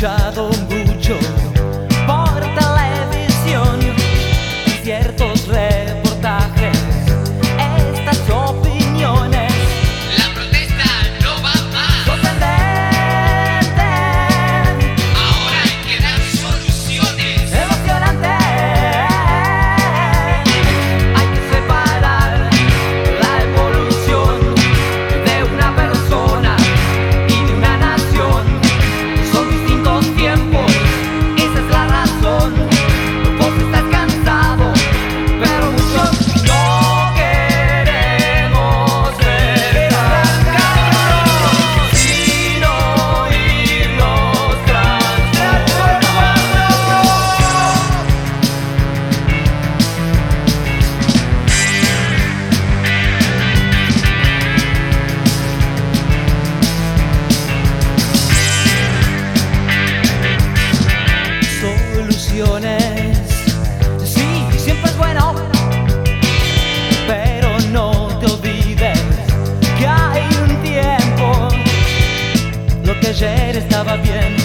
luchado Sí, siempre es bueno, pero no te olvides que hay un tiempo. Lo que ayer estaba bien.